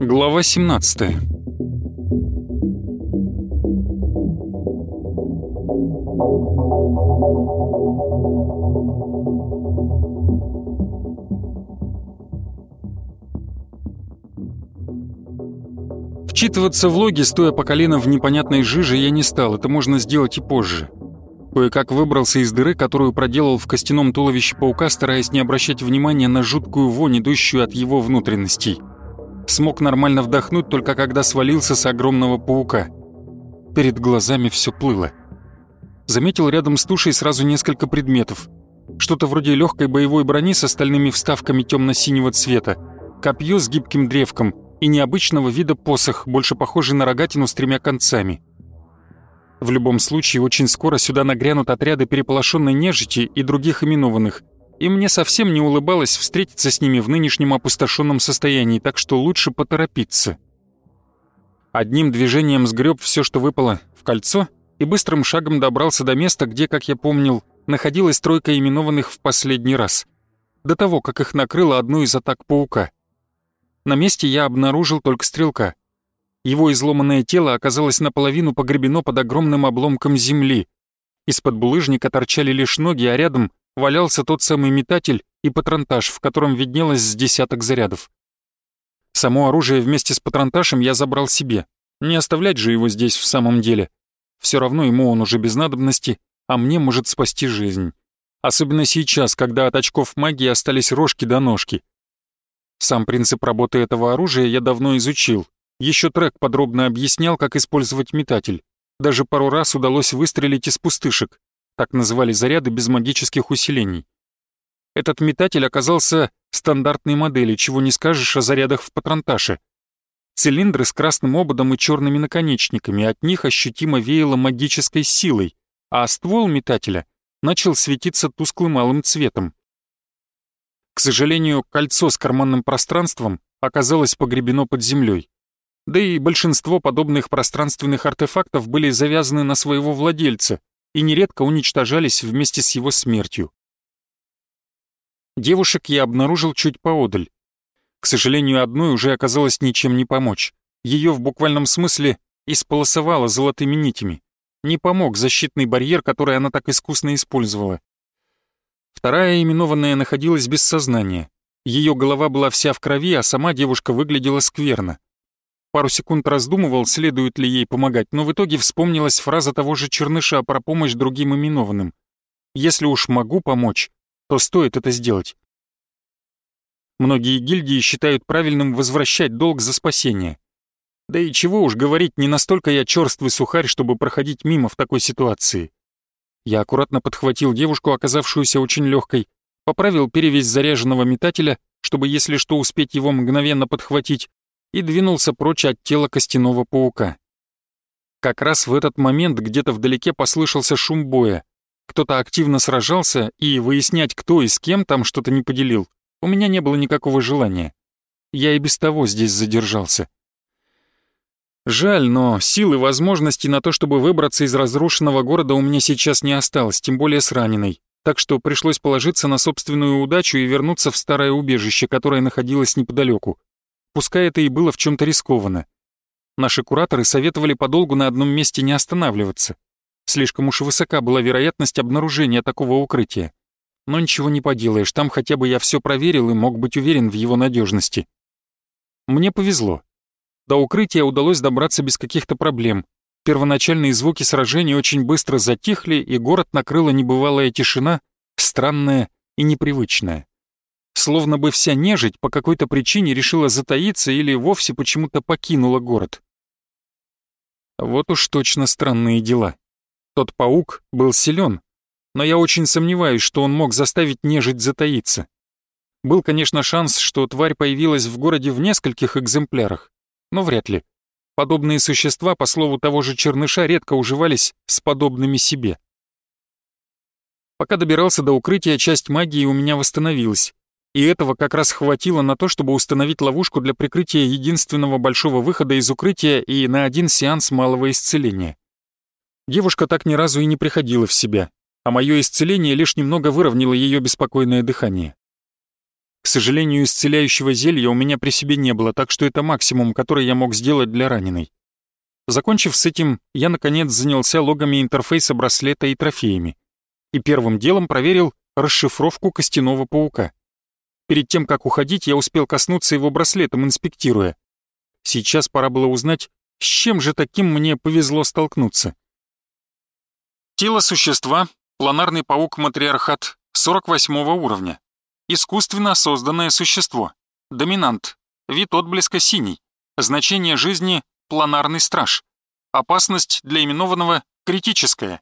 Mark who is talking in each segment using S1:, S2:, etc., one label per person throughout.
S1: Глава 17 Вчитываться в логи, стоя по колено в непонятной жиже, я не стал, это можно сделать и позже. Кое-как выбрался из дыры, которую проделал в костяном туловище паука, стараясь не обращать внимания на жуткую вонь, идущую от его внутренностей. Смог нормально вдохнуть, только когда свалился с огромного паука. Перед глазами все плыло. Заметил рядом с тушей сразу несколько предметов. Что-то вроде легкой боевой брони с остальными вставками темно-синего цвета, копье с гибким древком — и необычного вида посох, больше похожий на рогатину с тремя концами. В любом случае, очень скоро сюда нагрянут отряды переполошенной нежити и других именованных, и мне совсем не улыбалось встретиться с ними в нынешнем опустошенном состоянии, так что лучше поторопиться. Одним движением сгреб все, что выпало, в кольцо и быстрым шагом добрался до места, где, как я помнил, находилась тройка именованных в последний раз, до того, как их накрыло одну из атак паука. На месте я обнаружил только стрелка. Его изломанное тело оказалось наполовину погребено под огромным обломком земли. Из-под булыжника торчали лишь ноги, а рядом валялся тот самый метатель и патронтаж, в котором виднелось с десяток зарядов. Само оружие вместе с патронташем я забрал себе. Не оставлять же его здесь в самом деле. Все равно ему он уже без надобности, а мне может спасти жизнь. Особенно сейчас, когда от очков магии остались рожки до ножки. Сам принцип работы этого оружия я давно изучил. Еще трек подробно объяснял, как использовать метатель. Даже пару раз удалось выстрелить из пустышек. Так называли заряды без магических усилений. Этот метатель оказался стандартной модели, чего не скажешь о зарядах в патронташе. Цилиндры с красным ободом и черными наконечниками, от них ощутимо веяло магической силой, а ствол метателя начал светиться тусклым алым цветом. К сожалению, кольцо с карманным пространством оказалось погребено под землей. Да и большинство подобных пространственных артефактов были завязаны на своего владельца и нередко уничтожались вместе с его смертью. Девушек я обнаружил чуть поодаль. К сожалению, одной уже оказалось ничем не помочь. Ее в буквальном смысле исполосовало золотыми нитями. Не помог защитный барьер, который она так искусно использовала. Вторая именованная находилась без сознания. Ее голова была вся в крови, а сама девушка выглядела скверно. Пару секунд раздумывал, следует ли ей помогать, но в итоге вспомнилась фраза того же Черныша про помощь другим именованным. «Если уж могу помочь, то стоит это сделать». Многие гильдии считают правильным возвращать долг за спасение. Да и чего уж говорить, не настолько я черствый сухарь, чтобы проходить мимо в такой ситуации. Я аккуратно подхватил девушку, оказавшуюся очень легкой, поправил перевесь заряженного метателя, чтобы, если что, успеть его мгновенно подхватить, и двинулся прочь от тела костяного паука. Как раз в этот момент где-то вдалеке послышался шум боя. Кто-то активно сражался, и выяснять, кто и с кем там что-то не поделил, у меня не было никакого желания. Я и без того здесь задержался. Жаль, но сил и возможностей на то, чтобы выбраться из разрушенного города у меня сейчас не осталось, тем более с раненой. Так что пришлось положиться на собственную удачу и вернуться в старое убежище, которое находилось неподалеку. Пускай это и было в чем-то рискованно. Наши кураторы советовали подолгу на одном месте не останавливаться. Слишком уж высока была вероятность обнаружения такого укрытия. Но ничего не поделаешь, там хотя бы я все проверил и мог быть уверен в его надежности. Мне повезло. До укрытия удалось добраться без каких-то проблем. Первоначальные звуки сражения очень быстро затихли, и город накрыла небывалая тишина, странная и непривычная. Словно бы вся нежить по какой-то причине решила затаиться или вовсе почему-то покинула город. Вот уж точно странные дела. Тот паук был силен, но я очень сомневаюсь, что он мог заставить нежить затаиться. Был, конечно, шанс, что тварь появилась в городе в нескольких экземплярах, но вряд ли. Подобные существа, по слову того же Черныша, редко уживались с подобными себе. Пока добирался до укрытия, часть магии у меня восстановилась, и этого как раз хватило на то, чтобы установить ловушку для прикрытия единственного большого выхода из укрытия и на один сеанс малого исцеления. Девушка так ни разу и не приходила в себя, а мое исцеление лишь немного выровняло ее беспокойное дыхание. К сожалению, исцеляющего зелья у меня при себе не было, так что это максимум, который я мог сделать для раненой. Закончив с этим, я наконец занялся логами интерфейса браслета и трофеями. И первым делом проверил расшифровку костяного паука. Перед тем, как уходить, я успел коснуться его браслетом, инспектируя. Сейчас пора было узнать, с чем же таким мне повезло столкнуться. Тело существа, планарный паук-матриархат, 48 уровня. Искусственно созданное существо. Доминант. Вид отблеска синий. Значение жизни – планарный страж. Опасность для именованного – критическая.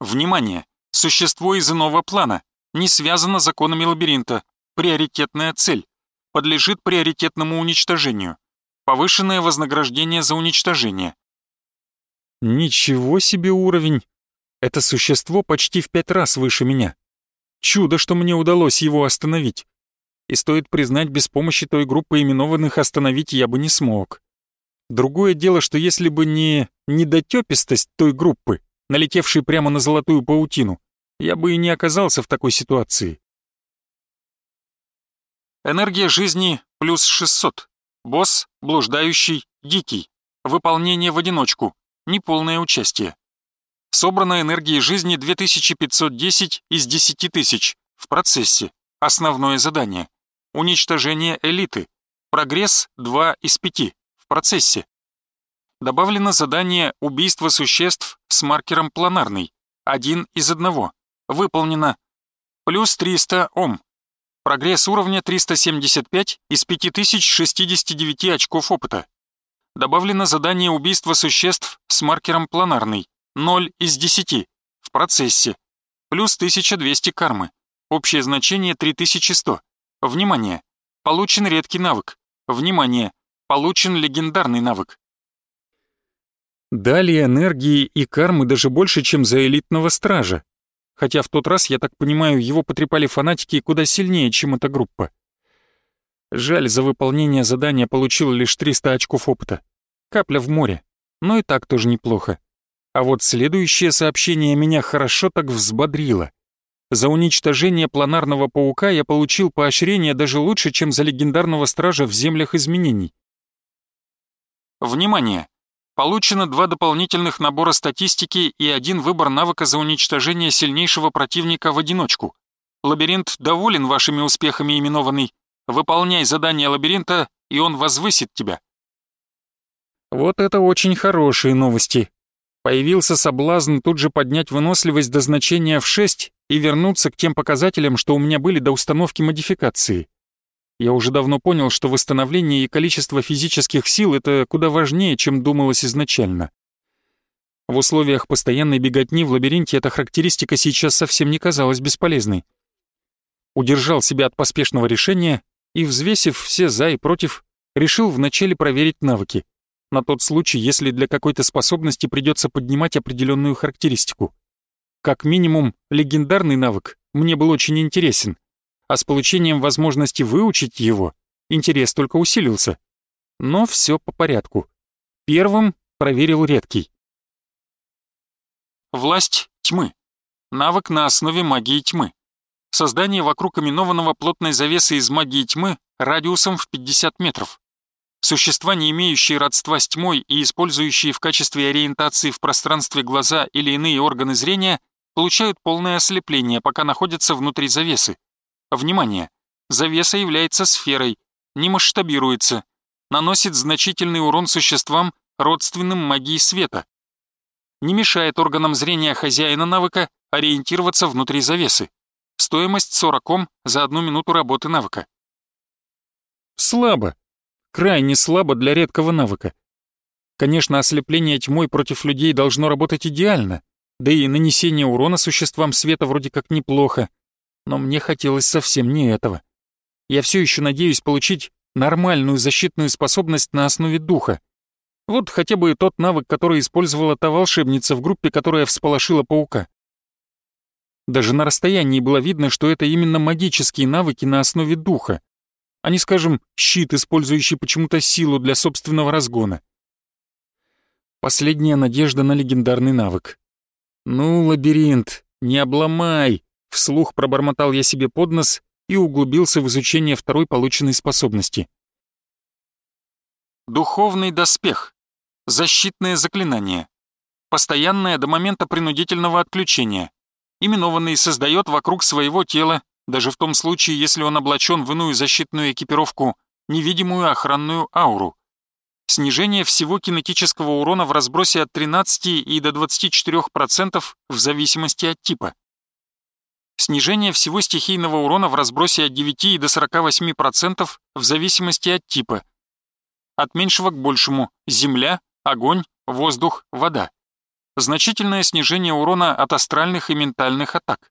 S1: Внимание! Существо из иного плана. Не связано законами лабиринта. Приоритетная цель. Подлежит приоритетному уничтожению. Повышенное вознаграждение за уничтожение. Ничего себе уровень! Это существо почти в пять раз выше меня. Чудо, что мне удалось его остановить. И стоит признать, без помощи той группы именованных остановить я бы не смог. Другое дело, что если бы не недотёпистость той группы, налетевшей прямо на золотую паутину, я бы и не оказался в такой ситуации. Энергия жизни плюс 600. Босс, блуждающий, дикий. Выполнение в одиночку. Неполное участие. Собрано энергии жизни 2510 из 10 тысяч. В процессе. Основное задание. Уничтожение элиты. Прогресс 2 из 5. В процессе. Добавлено задание убийство существ с маркером планарный. 1 из 1. Выполнено. Плюс 300 Ом. Прогресс уровня 375 из 5069 очков опыта. Добавлено задание убийство существ с маркером планарный. 0 из 10. В процессе. Плюс 1200 кармы. Общее значение 3100. Внимание! Получен редкий навык. Внимание! Получен легендарный навык. Далее энергии и кармы даже больше, чем за элитного стража. Хотя в тот раз, я так понимаю, его потрепали фанатики куда сильнее, чем эта группа. Жаль, за выполнение задания получил лишь 300 очков опыта. Капля в море. Но и так тоже неплохо. А вот следующее сообщение меня хорошо так взбодрило. За уничтожение планарного паука я получил поощрение даже лучше, чем за легендарного стража в землях изменений. Внимание! Получено два дополнительных набора статистики и один выбор навыка за уничтожение сильнейшего противника в одиночку. Лабиринт доволен вашими успехами именованный. Выполняй задание лабиринта, и он возвысит тебя. Вот это очень хорошие новости появился соблазн тут же поднять выносливость до значения в 6 и вернуться к тем показателям, что у меня были до установки модификации. Я уже давно понял, что восстановление и количество физических сил — это куда важнее, чем думалось изначально. В условиях постоянной беготни в лабиринте эта характеристика сейчас совсем не казалась бесполезной. Удержал себя от поспешного решения и, взвесив все «за» и «против», решил вначале проверить навыки — на тот случай, если для какой-то способности придется поднимать определенную характеристику. Как минимум, легендарный навык мне был очень интересен, а с получением возможности выучить его интерес только усилился. Но все по порядку. Первым проверил редкий. Власть тьмы. Навык на основе магии тьмы. Создание вокруг именованного плотной завесы из магии тьмы радиусом в 50 метров. Существа, не имеющие родства с тьмой и использующие в качестве ориентации в пространстве глаза или иные органы зрения, получают полное ослепление, пока находятся внутри завесы. Внимание! Завеса является сферой, не масштабируется, наносит значительный урон существам, родственным магии света. Не мешает органам зрения хозяина навыка ориентироваться внутри завесы. Стоимость 40 ом за одну минуту работы навыка. Слабо крайне слабо для редкого навыка. Конечно, ослепление тьмой против людей должно работать идеально, да и нанесение урона существам света вроде как неплохо, но мне хотелось совсем не этого. Я все еще надеюсь получить нормальную защитную способность на основе духа. Вот хотя бы тот навык, который использовала та волшебница в группе, которая всполошила паука. Даже на расстоянии было видно, что это именно магические навыки на основе духа а не, скажем, щит, использующий почему-то силу для собственного разгона. Последняя надежда на легендарный навык. «Ну, лабиринт, не обломай!» — вслух пробормотал я себе под нос и углубился в изучение второй полученной способности. Духовный доспех. Защитное заклинание. Постоянное до момента принудительного отключения. Именованный создает вокруг своего тела, даже в том случае, если он облачен в иную защитную экипировку, невидимую охранную ауру. Снижение всего кинетического урона в разбросе от 13 и до 24% в зависимости от типа. Снижение всего стихийного урона в разбросе от 9 и до 48% в зависимости от типа. От меньшего к большему – земля, огонь, воздух, вода. Значительное снижение урона от астральных и ментальных атак.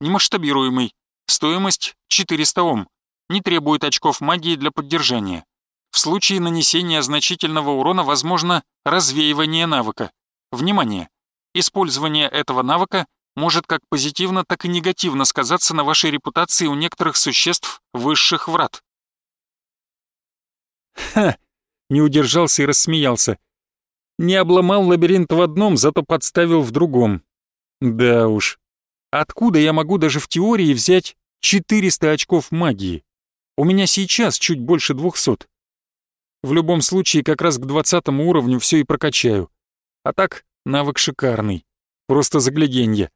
S1: Немасштабируемый. Стоимость 400 Ом. Не требует очков магии для поддержания. В случае нанесения значительного урона возможно развеивание навыка. Внимание! Использование этого навыка может как позитивно, так и негативно сказаться на вашей репутации у некоторых существ высших врат. Ха! Не удержался и рассмеялся. Не обломал лабиринт в одном, зато подставил в другом. Да уж. Откуда я могу даже в теории взять 400 очков магии? У меня сейчас чуть больше 200. В любом случае, как раз к 20 уровню все и прокачаю. А так, навык шикарный. Просто загляденье.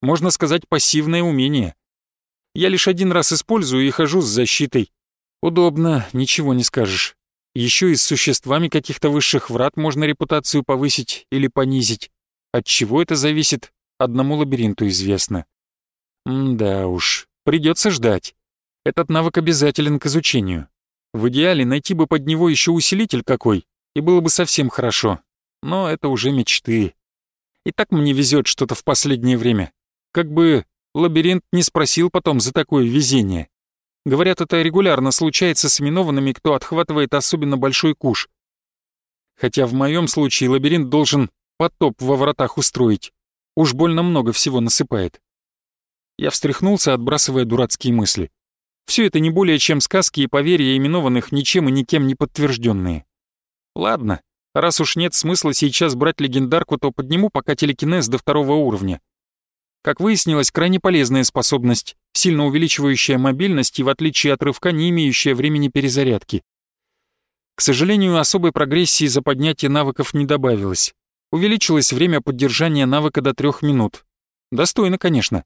S1: Можно сказать, пассивное умение. Я лишь один раз использую и хожу с защитой. Удобно, ничего не скажешь. Еще и с существами каких-то высших врат можно репутацию повысить или понизить. От чего это зависит, одному лабиринту известно. Да уж, придется ждать. Этот навык обязателен к изучению. В идеале найти бы под него еще усилитель какой, и было бы совсем хорошо. Но это уже мечты. И так мне везет что-то в последнее время. Как бы лабиринт не спросил потом за такое везение. Говорят, это регулярно случается с именованными, кто отхватывает особенно большой куш. Хотя в моем случае лабиринт должен потоп во вратах устроить. Уж больно много всего насыпает. Я встряхнулся, отбрасывая дурацкие мысли. Все это не более чем сказки и поверья именованных ничем и никем не подтвержденные. Ладно, раз уж нет смысла сейчас брать легендарку, то подниму пока телекинез до второго уровня. Как выяснилось, крайне полезная способность, сильно увеличивающая мобильность и, в отличие от рывка, не имеющая времени перезарядки. К сожалению, особой прогрессии за поднятие навыков не добавилось. Увеличилось время поддержания навыка до трех минут. Достойно, конечно.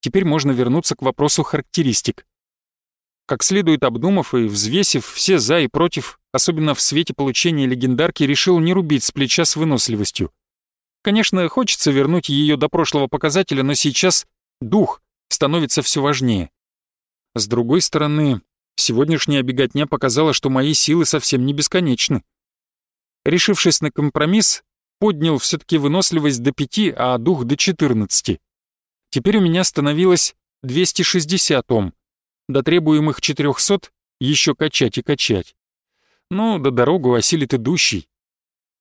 S1: Теперь можно вернуться к вопросу характеристик. Как следует обдумав и взвесив все «за» и «против», особенно в свете получения легендарки, решил не рубить с плеча с выносливостью. Конечно, хочется вернуть ее до прошлого показателя, но сейчас дух становится все важнее. С другой стороны, сегодняшняя беготня показала, что мои силы совсем не бесконечны. Решившись на компромисс, поднял все таки выносливость до 5, а дух до 14. Теперь у меня становилось 260 ом, до требуемых 400 еще качать и качать. Ну, до дорогу осилит идущий.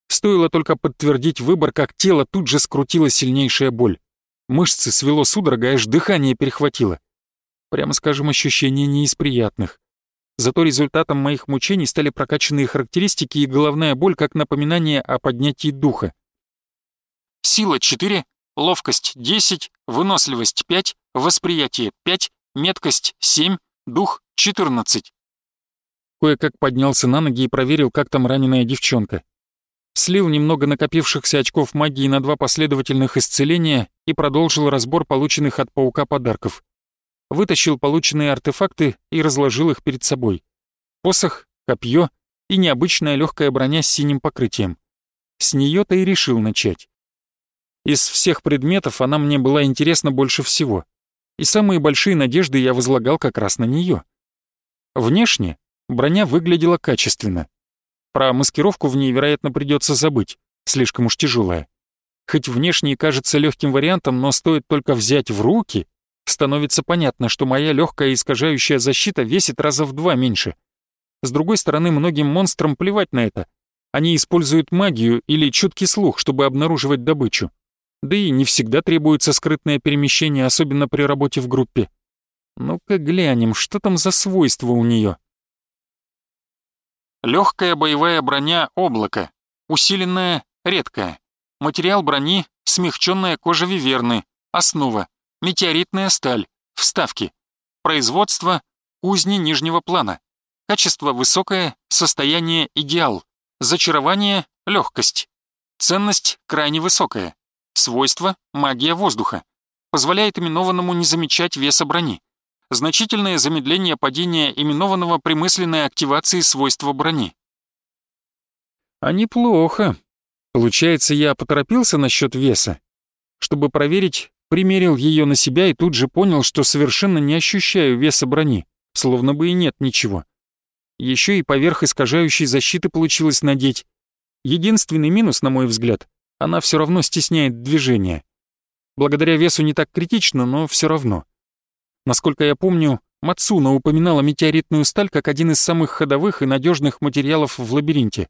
S1: Стоило только подтвердить выбор, как тело тут же скрутила сильнейшая боль. Мышцы свело судорога, аж дыхание перехватило. Прямо скажем, ощущения не из приятных. Зато результатом моих мучений стали прокачанные характеристики и головная боль как напоминание о поднятии духа. Сила 4, ловкость 10, выносливость 5, восприятие 5, меткость 7, дух 14. Кое-как поднялся на ноги и проверил, как там раненая девчонка. Слил немного накопившихся очков магии на два последовательных исцеления и продолжил разбор полученных от паука подарков. Вытащил полученные артефакты и разложил их перед собой. Посох, копье и необычная легкая броня с синим покрытием. С нее-то и решил начать. Из всех предметов она мне была интересна больше всего — и самые большие надежды я возлагал как раз на нее. Внешне броня выглядела качественно. Про маскировку в ней, вероятно, придется забыть, слишком уж тяжелая. Хоть внешне кажется легким вариантом, но стоит только взять в руки, становится понятно, что моя легкая искажающая защита весит раза в два меньше. С другой стороны, многим монстрам плевать на это. Они используют магию или чуткий слух, чтобы обнаруживать добычу. Да и не всегда требуется скрытное перемещение, особенно при работе в группе. Ну-ка глянем, что там за свойства у нее. Легкая боевая броня облака, усиленная, редкая. Материал брони — смягченная кожа виверны. Основа — метеоритная сталь. Вставки. Производство — кузни нижнего плана. Качество высокое, состояние идеал. Зачарование — легкость. Ценность крайне высокая. Свойство — магия воздуха. Позволяет именованному не замечать веса брони. Значительное замедление падения именованного при мысленной активации свойства брони. А неплохо. Получается, я поторопился насчет веса. Чтобы проверить, примерил ее на себя и тут же понял, что совершенно не ощущаю веса брони, словно бы и нет ничего. Еще и поверх искажающей защиты получилось надеть. Единственный минус, на мой взгляд, она все равно стесняет движение. Благодаря весу не так критично, но все равно. Насколько я помню, Мацуна упоминала метеоритную сталь как один из самых ходовых и надежных материалов в лабиринте.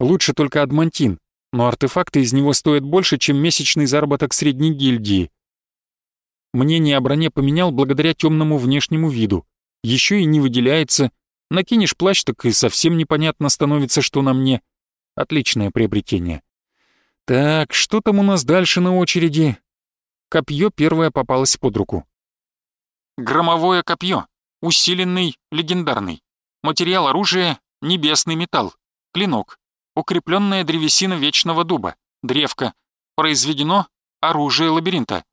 S1: Лучше только адмантин, но артефакты из него стоят больше, чем месячный заработок средней гильдии. Мнение о броне поменял благодаря темному внешнему виду. Еще и не выделяется. Накинешь плащ, так и совсем непонятно становится, что на мне. Отличное приобретение. Так, что там у нас дальше на очереди? Копье первое попалось под руку. Громовое копье. Усиленный, легендарный. Материал оружия — небесный металл. Клинок. Укрепленная древесина вечного дуба. Древко. Произведено оружие лабиринта.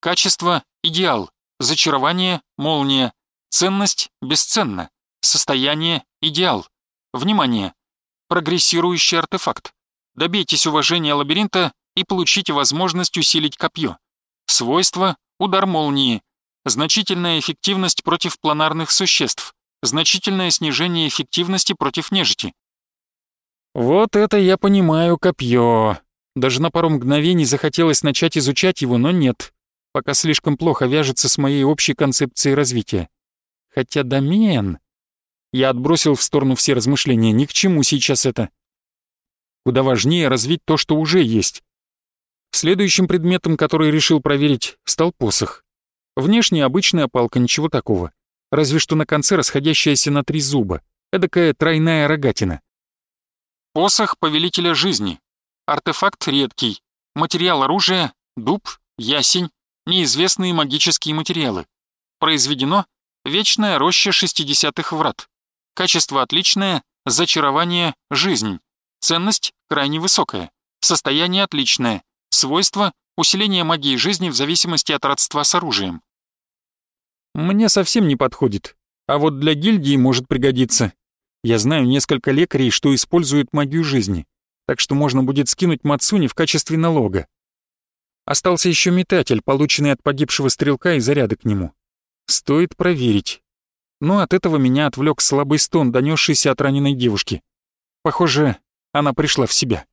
S1: Качество — идеал. Зачарование — молния. Ценность — бесценна. Состояние — идеал. Внимание! Прогрессирующий артефакт. Добейтесь уважения лабиринта и получите возможность усилить копье. Свойства — удар молнии. Значительная эффективность против планарных существ. Значительное снижение эффективности против нежити. Вот это я понимаю копье. Даже на пару мгновений захотелось начать изучать его, но нет. Пока слишком плохо вяжется с моей общей концепцией развития. Хотя домен... Я отбросил в сторону все размышления, ни к чему сейчас это. Куда важнее развить то, что уже есть. Следующим предметом, который решил проверить, стал посох. Внешне обычная палка, ничего такого. Разве что на конце расходящаяся на три зуба. Эдакая тройная рогатина. Посох Повелителя Жизни. Артефакт редкий. Материал оружия — дуб, ясень, неизвестные магические материалы. Произведено Вечная роща шестидесятых врат. Качество отличное, зачарование — жизнь. Ценность крайне высокая. Состояние отличное. Свойства — усиление магии жизни в зависимости от родства с оружием. Мне совсем не подходит, а вот для гильдии может пригодиться. Я знаю несколько лекарей, что используют магию жизни, так что можно будет скинуть Мацуни в качестве налога. Остался еще метатель, полученный от погибшего стрелка и заряды к нему. Стоит проверить. Но от этого меня отвлек слабый стон, донесшийся от раненой девушки. Похоже, она пришла в себя.